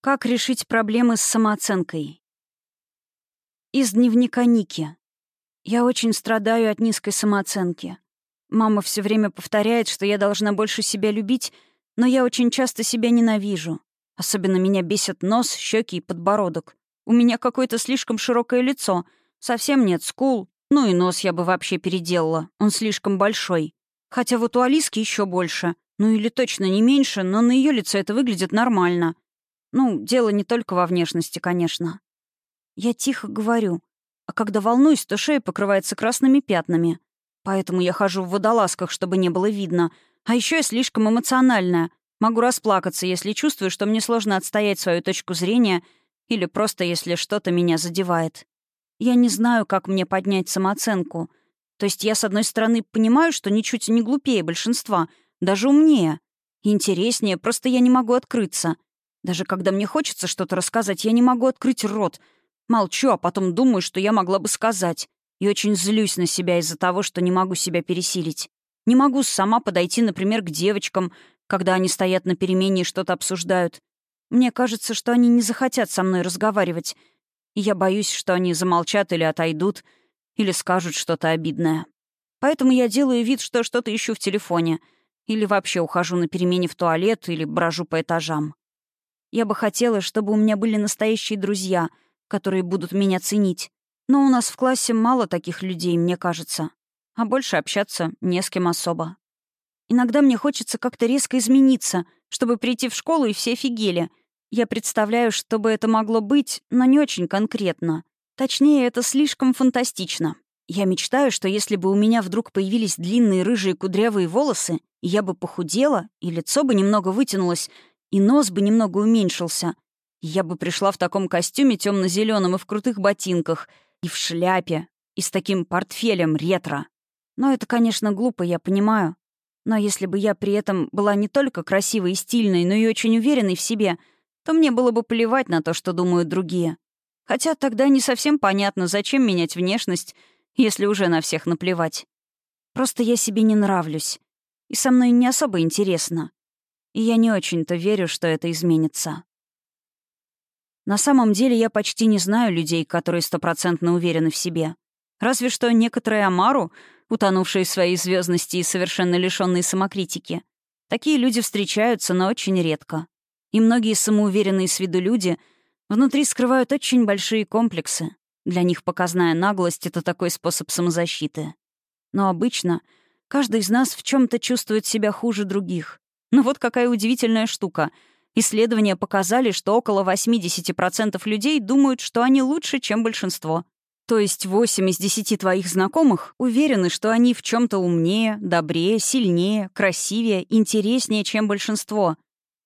Как решить проблемы с самооценкой? Из дневника Ники. Я очень страдаю от низкой самооценки. Мама все время повторяет, что я должна больше себя любить, но я очень часто себя ненавижу. Особенно меня бесит нос, щеки и подбородок. У меня какое-то слишком широкое лицо, совсем нет скул, ну и нос я бы вообще переделала, он слишком большой. Хотя вот у Алиски еще больше, ну или точно не меньше, но на ее лице это выглядит нормально — ну, дело не только во внешности, конечно. Я тихо говорю, а когда волнуюсь, то шея покрывается красными пятнами. Поэтому я хожу в водолазках, чтобы не было видно. А еще я слишком эмоциональная. Могу расплакаться, если чувствую, что мне сложно отстоять свою точку зрения или просто если что-то меня задевает. Я не знаю, как мне поднять самооценку. То есть я, с одной стороны, понимаю, что ничуть не глупее большинства, даже умнее. Интереснее, просто я не могу открыться — даже когда мне хочется что-то рассказать, я не могу открыть рот. Молчу, а потом думаю, что я могла бы сказать. И очень злюсь на себя из-за того, что не могу себя пересилить. Не могу сама подойти, например, к девочкам, когда они стоят на перемене и что-то обсуждают. Мне кажется, что они не захотят со мной разговаривать. И я боюсь, что они замолчат или отойдут, или скажут что-то обидное. Поэтому я делаю вид, что что-то ищу в телефоне. Или вообще ухожу на перемене в туалет, или брожу по этажам. Я бы хотела, чтобы у меня были настоящие друзья, которые будут меня ценить. Но у нас в классе мало таких людей, мне кажется. А больше общаться не с кем особо. Иногда мне хочется как-то резко измениться, чтобы прийти в школу и все офигели. Я представляю, что бы это могло быть, но не очень конкретно. Точнее, это слишком фантастично. Я мечтаю, что если бы у меня вдруг появились длинные рыжие кудрявые волосы, я бы похудела, и лицо бы немного вытянулось, и нос бы немного уменьшился. Я бы пришла в таком костюме темно-зеленом и в крутых ботинках, и в шляпе, и с таким портфелем ретро. Но это, конечно, глупо, я понимаю. Но если бы я при этом была не только красивой и стильной, но и очень уверенной в себе, то мне было бы плевать на то, что думают другие. Хотя тогда не совсем понятно, зачем менять внешность, если уже на всех наплевать. Просто я себе не нравлюсь. И со мной не особо интересно и я не очень-то верю, что это изменится. На самом деле я почти не знаю людей, которые стопроцентно уверены в себе. Разве что некоторые Амару, утонувшие в своей звездности и совершенно лишенные самокритики. Такие люди встречаются, но очень редко. И многие самоуверенные с виду люди внутри скрывают очень большие комплексы. Для них показная наглость — это такой способ самозащиты. Но обычно каждый из нас в чем то чувствует себя хуже других. Но ну вот какая удивительная штука. Исследования показали, что около 80% людей думают, что они лучше, чем большинство. То есть 8 из 10 твоих знакомых уверены, что они в чем то умнее, добрее, сильнее, красивее, интереснее, чем большинство.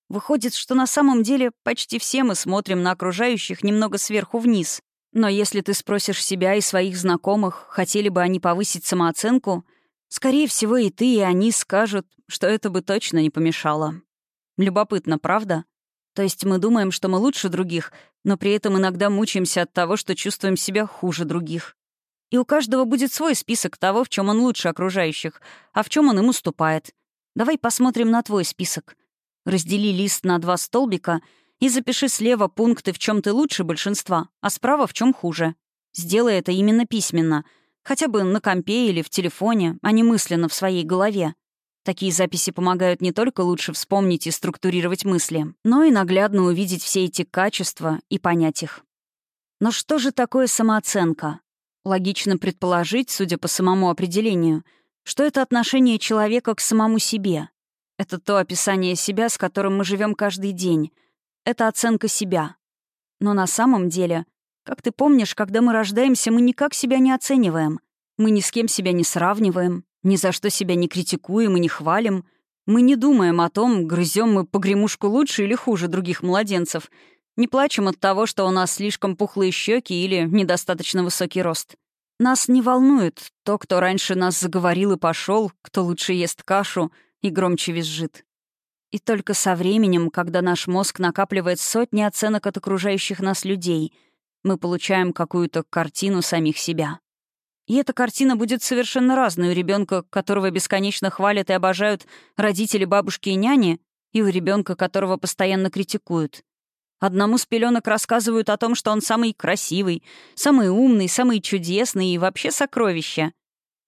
Выходит, что на самом деле почти все мы смотрим на окружающих немного сверху вниз. Но если ты спросишь себя и своих знакомых, хотели бы они повысить самооценку — Скорее всего, и ты, и они скажут, что это бы точно не помешало. Любопытно, правда? То есть мы думаем, что мы лучше других, но при этом иногда мучаемся от того, что чувствуем себя хуже других. И у каждого будет свой список того, в чем он лучше окружающих, а в чем он им уступает. Давай посмотрим на твой список. Раздели лист на два столбика и запиши слева пункты, в чем ты лучше большинства, а справа в чем хуже. Сделай это именно письменно — Хотя бы на компе или в телефоне, а не мысленно в своей голове. Такие записи помогают не только лучше вспомнить и структурировать мысли, но и наглядно увидеть все эти качества и понять их. Но что же такое самооценка? Логично предположить, судя по самому определению, что это отношение человека к самому себе. Это то описание себя, с которым мы живем каждый день. Это оценка себя. Но на самом деле как ты помнишь, когда мы рождаемся, мы никак себя не оцениваем. Мы ни с кем себя не сравниваем, ни за что себя не критикуем и не хвалим. Мы не думаем о том, грызем мы погремушку лучше или хуже других младенцев. Не плачем от того, что у нас слишком пухлые щеки или недостаточно высокий рост. Нас не волнует то, кто раньше нас заговорил и пошел, кто лучше ест кашу и громче визжит. И только со временем, когда наш мозг накапливает сотни оценок от окружающих нас людей — мы получаем какую-то картину самих себя. И эта картина будет совершенно разной у ребенка, которого бесконечно хвалят и обожают родители, бабушки и няни, и у ребенка, которого постоянно критикуют. Одному с пеленок рассказывают о том, что он самый красивый, самый умный, самый чудесный и вообще сокровище.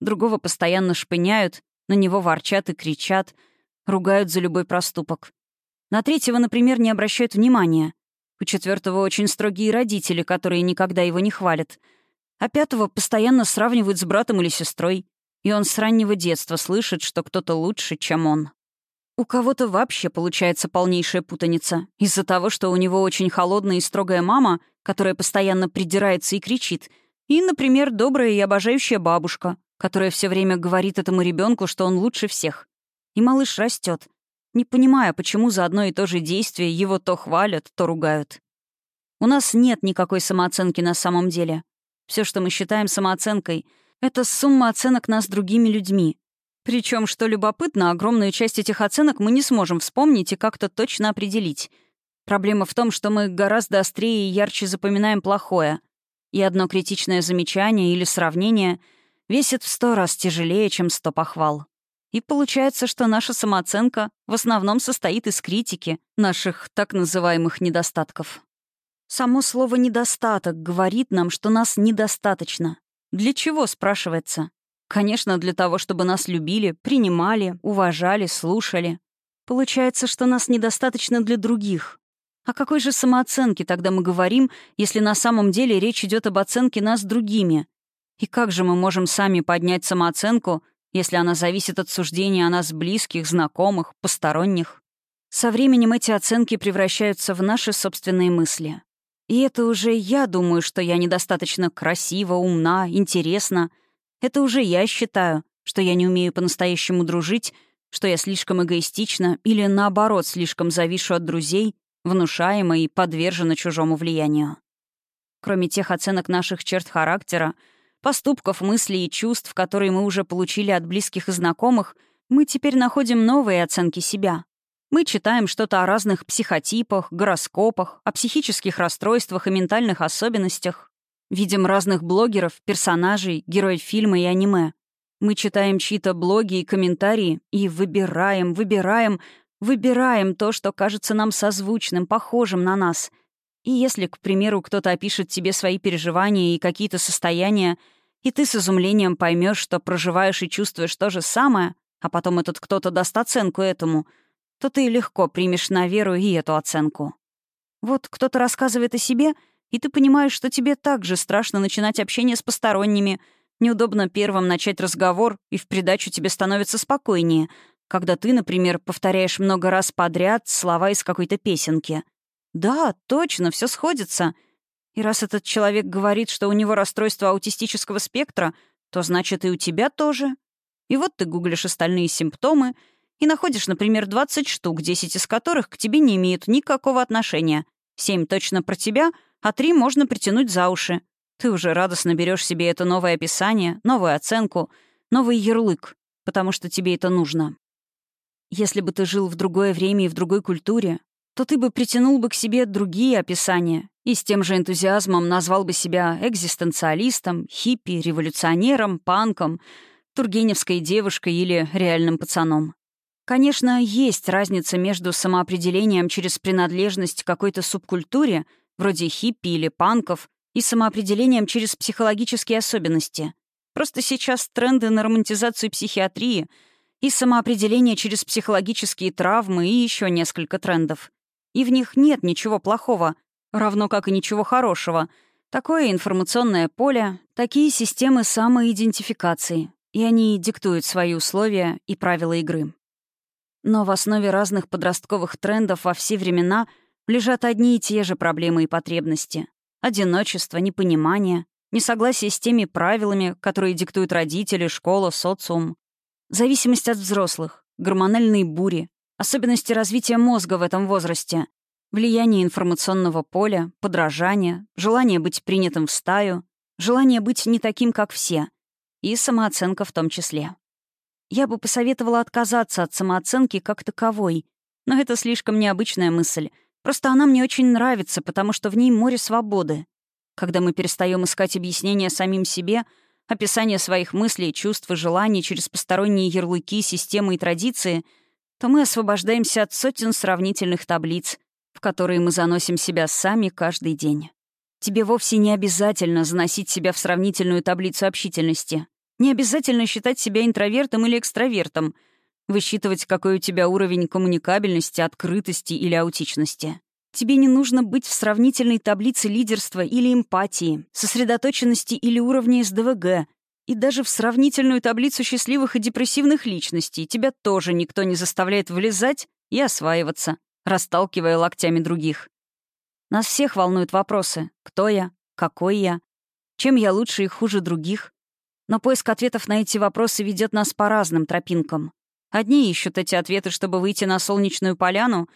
Другого постоянно шпыняют, на него ворчат и кричат, ругают за любой проступок. На третьего, например, не обращают внимания. У четвертого очень строгие родители, которые никогда его не хвалят. А пятого постоянно сравнивают с братом или сестрой. И он с раннего детства слышит, что кто-то лучше, чем он. У кого-то вообще получается полнейшая путаница. Из-за того, что у него очень холодная и строгая мама, которая постоянно придирается и кричит, и, например, добрая и обожающая бабушка, которая все время говорит этому ребенку, что он лучше всех. И малыш растет, не понимая, почему за одно и то же действие его то хвалят, то ругают. У нас нет никакой самооценки на самом деле. Все, что мы считаем самооценкой, это сумма оценок нас другими людьми, причем, что любопытно, огромную часть этих оценок мы не сможем вспомнить и как-то точно определить. Проблема в том, что мы гораздо острее и ярче запоминаем плохое, и одно критичное замечание или сравнение весит в сто раз тяжелее, чем сто похвал. И получается, что наша самооценка в основном состоит из критики наших так называемых недостатков. Само слово «недостаток» говорит нам, что нас недостаточно. Для чего, спрашивается? Конечно, для того, чтобы нас любили, принимали, уважали, слушали. Получается, что нас недостаточно для других. О какой же самооценке тогда мы говорим, если на самом деле речь идет об оценке нас другими? И как же мы можем сами поднять самооценку, если она зависит от суждения о нас близких, знакомых, посторонних? Со временем эти оценки превращаются в наши собственные мысли. И это уже я думаю, что я недостаточно красива, умна, интересна — это уже я считаю, что я не умею по-настоящему дружить, что я слишком эгоистична или, наоборот, слишком завишу от друзей, внушаема и подвержена чужому влиянию. Кроме тех оценок наших черт характера, поступков, мыслей и чувств, которые мы уже получили от близких и знакомых, мы теперь находим новые оценки себя. Мы читаем что-то о разных психотипах, гороскопах, о психических расстройствах и ментальных особенностях, Видим разных блогеров, персонажей, героев фильма и аниме. Мы читаем чьи-то блоги и комментарии и выбираем, выбираем, выбираем то, что кажется нам созвучным, похожим на нас. И если, к примеру, кто-то опишет тебе свои переживания и какие-то состояния, и ты с изумлением поймешь, что проживаешь и чувствуешь то же самое, а потом этот кто-то даст оценку этому, то ты легко примешь на веру и эту оценку. Вот кто-то рассказывает о себе — и ты понимаешь, что тебе так же страшно начинать общение с посторонними, неудобно первым начать разговор, и в придачу тебе становится спокойнее, когда ты, например, повторяешь много раз подряд слова из какой-то песенки. Да, точно, все сходится. И раз этот человек говорит, что у него расстройство аутистического спектра, то значит и у тебя тоже. И вот ты гуглишь остальные симптомы и находишь, например, 20 штук, 10 из которых к тебе не имеют никакого отношения. 7 точно про тебя — а три можно притянуть за уши. Ты уже радостно берешь себе это новое описание, новую оценку, новый ярлык, потому что тебе это нужно. Если бы ты жил в другое время и в другой культуре, то ты бы притянул бы к себе другие описания и с тем же энтузиазмом назвал бы себя экзистенциалистом, хиппи, революционером, панком, тургеневской девушкой или реальным пацаном. Конечно, есть разница между самоопределением через принадлежность к какой-то субкультуре — вроде хиппи или панков, и самоопределением через психологические особенности. Просто сейчас тренды на романтизацию психиатрии и самоопределение через психологические травмы и еще несколько трендов. И в них нет ничего плохого, равно как и ничего хорошего. Такое информационное поле, такие системы самоидентификации, и они диктуют свои условия и правила игры. Но в основе разных подростковых трендов во все времена — лежат одни и те же проблемы и потребности. Одиночество, непонимание, несогласие с теми правилами, которые диктуют родители, школа, социум. Зависимость от взрослых, гормональные бури, особенности развития мозга в этом возрасте, влияние информационного поля, подражание, желание быть принятым в стаю, желание быть не таким, как все, и самооценка в том числе. Я бы посоветовала отказаться от самооценки как таковой, но это слишком необычная мысль — Просто она мне очень нравится, потому что в ней море свободы. Когда мы перестаем искать объяснения самим себе, описание своих мыслей, чувств и желаний через посторонние ярлыки, системы и традиции, то мы освобождаемся от сотен сравнительных таблиц, в которые мы заносим себя сами каждый день. Тебе вовсе не обязательно заносить себя в сравнительную таблицу общительности. Не обязательно считать себя интровертом или экстравертом, высчитывать, какой у тебя уровень коммуникабельности, открытости или аутичности. Тебе не нужно быть в сравнительной таблице лидерства или эмпатии, сосредоточенности или уровня СДВГ, и даже в сравнительную таблицу счастливых и депрессивных личностей тебя тоже никто не заставляет влезать и осваиваться, расталкивая локтями других. Нас всех волнуют вопросы «Кто я? Какой я? Чем я лучше и хуже других?» Но поиск ответов на эти вопросы ведет нас по разным тропинкам. Одни ищут эти ответы, чтобы выйти на солнечную поляну,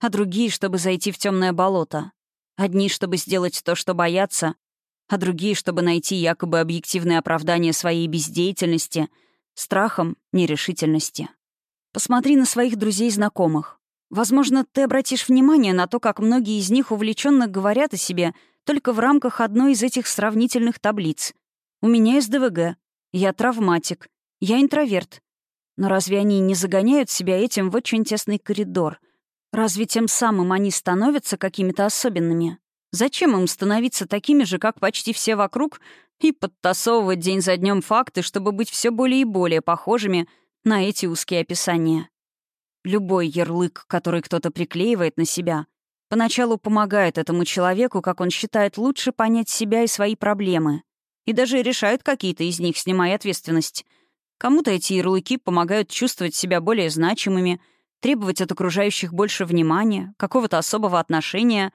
а другие, чтобы зайти в темное болото. Одни, чтобы сделать то, что боятся, а другие, чтобы найти якобы объективное оправдание своей бездеятельности, страхом, нерешительности. Посмотри на своих друзей и знакомых. Возможно, ты обратишь внимание на то, как многие из них увлеченно говорят о себе только в рамках одной из этих сравнительных таблиц. У меня СДВГ, я травматик, я интроверт. Но разве они не загоняют себя этим в очень тесный коридор? Разве тем самым они становятся какими-то особенными? Зачем им становиться такими же, как почти все вокруг, и подтасовывать день за днем факты, чтобы быть все более и более похожими на эти узкие описания? Любой ярлык, который кто-то приклеивает на себя, поначалу помогает этому человеку, как он считает, лучше понять себя и свои проблемы. И даже решает какие-то из них, снимая ответственность. Кому-то эти ярлыки помогают чувствовать себя более значимыми, требовать от окружающих больше внимания, какого-то особого отношения.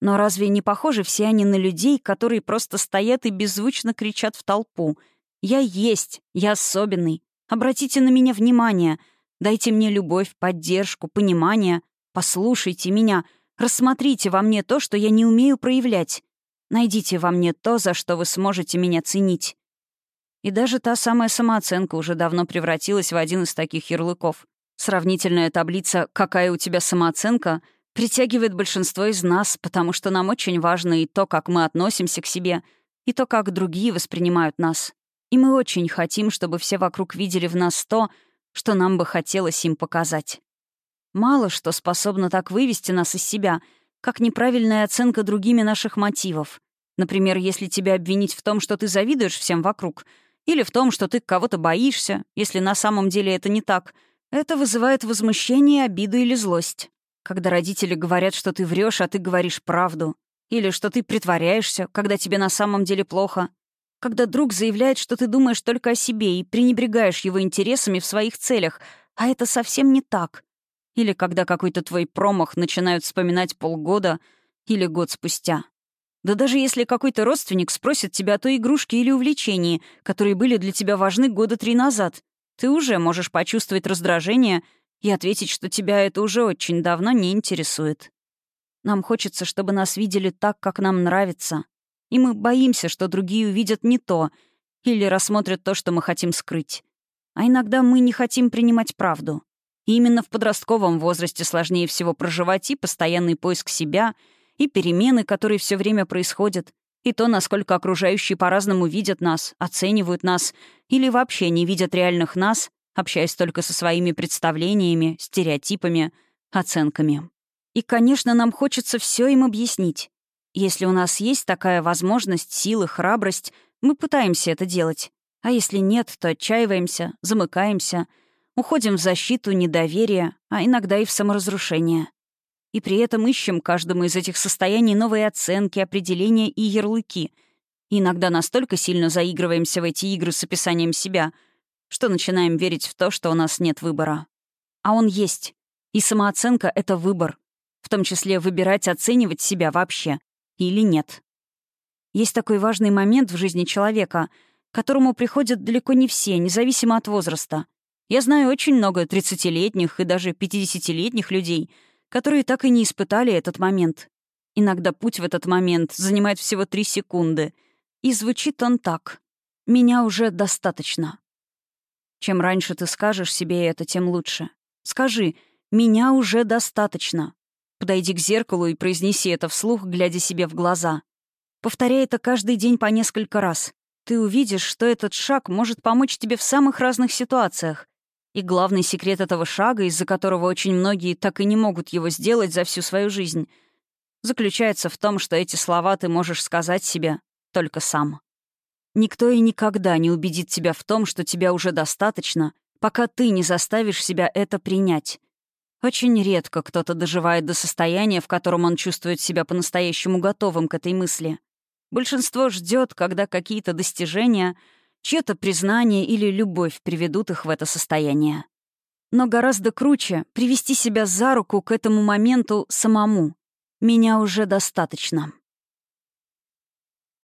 Но разве не похожи все они на людей, которые просто стоят и беззвучно кричат в толпу «Я есть! Я особенный! Обратите на меня внимание!» Дайте мне любовь, поддержку, понимание. Послушайте меня. Рассмотрите во мне то, что я не умею проявлять. Найдите во мне то, за что вы сможете меня ценить. И даже та самая самооценка уже давно превратилась в один из таких ярлыков. Сравнительная таблица «Какая у тебя самооценка?» Притягивает большинство из нас, потому что нам очень важно и то, как мы относимся к себе, и то, как другие воспринимают нас. И мы очень хотим, чтобы все вокруг видели в нас то, что нам бы хотелось им показать. Мало что способно так вывести нас из себя, как неправильная оценка другими наших мотивов. Например, если тебя обвинить в том, что ты завидуешь всем вокруг, или в том, что ты кого-то боишься, если на самом деле это не так, это вызывает возмущение, обиду или злость. Когда родители говорят, что ты врешь, а ты говоришь правду, или что ты притворяешься, когда тебе на самом деле плохо, когда друг заявляет, что ты думаешь только о себе и пренебрегаешь его интересами в своих целях, а это совсем не так. Или когда какой-то твой промах начинают вспоминать полгода или год спустя. Да даже если какой-то родственник спросит тебя о той игрушке или увлечении, которые были для тебя важны года три назад, ты уже можешь почувствовать раздражение и ответить, что тебя это уже очень давно не интересует. Нам хочется, чтобы нас видели так, как нам нравится, и мы боимся, что другие увидят не то или рассмотрят то, что мы хотим скрыть. А иногда мы не хотим принимать правду. И именно в подростковом возрасте сложнее всего проживать и постоянный поиск себя, и перемены, которые все время происходят, и то, насколько окружающие по-разному видят нас, оценивают нас или вообще не видят реальных нас, общаясь только со своими представлениями, стереотипами, оценками. И, конечно, нам хочется все им объяснить. Если у нас есть такая возможность, силы, храбрость, мы пытаемся это делать. А если нет, то отчаиваемся, замыкаемся, уходим в защиту, недоверие, а иногда и в саморазрушение. И при этом ищем каждому из этих состояний новые оценки, определения и ярлыки. И иногда настолько сильно заигрываемся в эти игры с описанием себя, что начинаем верить в то, что у нас нет выбора. А он есть. И самооценка — это выбор. В том числе выбирать оценивать себя вообще или нет. Есть такой важный момент в жизни человека, к которому приходят далеко не все, независимо от возраста. Я знаю очень много 30-летних и даже 50-летних людей, которые так и не испытали этот момент. Иногда путь в этот момент занимает всего три секунды. И звучит он так. «Меня уже достаточно». Чем раньше ты скажешь себе это, тем лучше. Скажи «меня уже достаточно». Подойди к зеркалу и произнеси это вслух, глядя себе в глаза. Повторяй это каждый день по несколько раз. Ты увидишь, что этот шаг может помочь тебе в самых разных ситуациях. И главный секрет этого шага, из-за которого очень многие так и не могут его сделать за всю свою жизнь, заключается в том, что эти слова ты можешь сказать себе только сам. Никто и никогда не убедит тебя в том, что тебя уже достаточно, пока ты не заставишь себя это принять. Очень редко кто-то доживает до состояния, в котором он чувствует себя по-настоящему готовым к этой мысли. Большинство ждет, когда какие-то достижения, чье-то признание или любовь приведут их в это состояние. Но гораздо круче привести себя за руку к этому моменту самому. Меня уже достаточно.